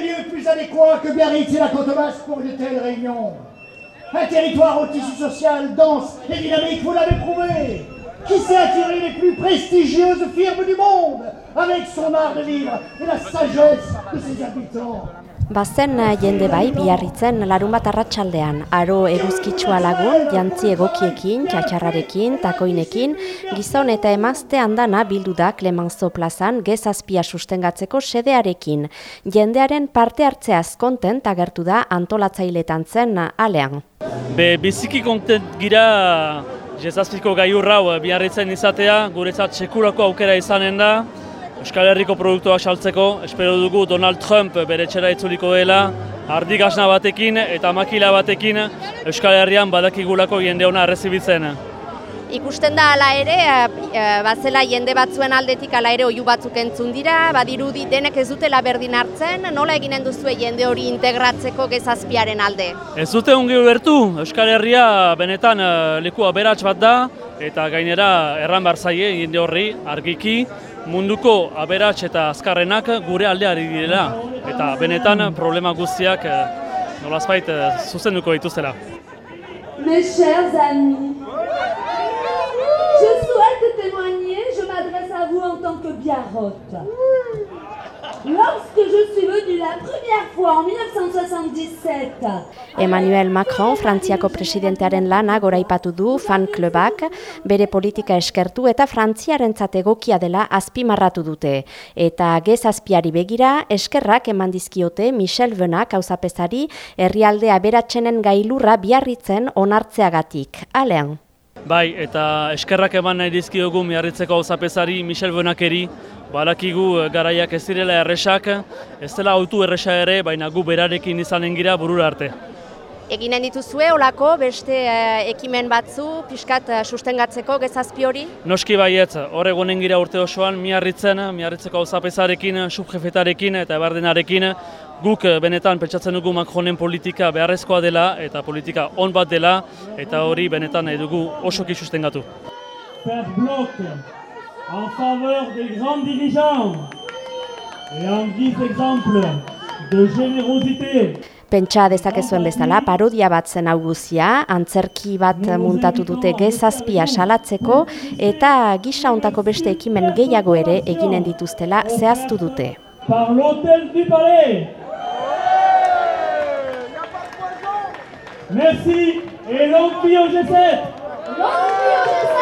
Lieu plus adéquat que Biarritz et la côte basse pour une telle réunion? Un territoire au tissu social dense et dynamique, vous l'avez prouvé qui sait attirer les plus prestigieuses firmes du monde avec son art de vivre et la sagesse de ses habitants? Bazen jende bai biarritzen larun arratsaldean aro eguzkitsua lagun, jantzi egokiekin, txatxarrarekin, takoinekin, gizon eta emazte handana bildu da Clemenceau plazan gezazpia sustengatzeko sedearekin. Jendearen parte hartzeaz kontent agertu da antolatzailetan zen alean. Be, biziki kontent gira gezazpiko gaiurrau biarritzen izatea, guretzat sekulako aukera izanen da, Euskal Herriko produktuak saltzeko, espero dugu Donald Trump bere txera itzuliko dela, ardi gasna batekin eta makila batekin Euskal Herrian badakigulako jende hona arrezibitzen. Ikusten da ala ere, e, bazela jende batzuen aldetik ala ere oiu batzuk entzun dira, badirudi denek ez dutela berdin hartzen, nola eginen duzue jende hori integratzeko gezazpiaren alde? Ez dute ongi ubertu, Euskal Herria benetan leku aberats bat da, eta gainera erran barzaie jende horri argiki, munduko aberats eta azkarrenak gure aldeari direla eta benetan problema guztiak eh, nolazbait eh, zuzenduko dituzela. Mes chers amis, je souhaite témoigner, je m'adresse à vous en tant que Biarrotte. La première fois en 1977. Emmanuel Macron, Frantziako presidentearen lana goraipatu du fan klubak, bere politika eskertu eta Frantziarentzat egokia dela azpimarratu dute. Eta gez azpiari begira, eskerrak eman dizkiote Michel Benak hauzapezari herrialde aberatsenen gailurra biarritzen onartzeagatik. Alean. Bai, eta eskerrak eman nahi dizkiogu miarritzeko hauzapezari Michel Benakeri, Balakigu eh, garaiak ez direla erresak, ez dela autu erresa ere, baina gu berarekin izanen gira burura arte. Eginen dituzue olako beste eh, ekimen batzu, pixkat uh, sustengatzeko gezazpi hori? Noski baiet, hor egonen gira urte osoan, miarritzen, miarritzeko auzapezarekin, subjefetarekin eta ebardenarekin, guk benetan pentsatzen dugu Macronen politika beharrezkoa dela eta politika on bat dela eta hori benetan nahi dugu osoki sustengatu en faveur des grands dirigeants. Et en guise d'exemple de générosité. Pentsa dezakezuen bezala, parodia bat zen auguzia, antzerki bat muntatu dute gezazpia salatzeko, eta gisa ontako beste ekimen gehiago ere eginen dituztela zehaztu dute. Par l'hôtel du palais Merci et longue vie au G7 Longue vie au G7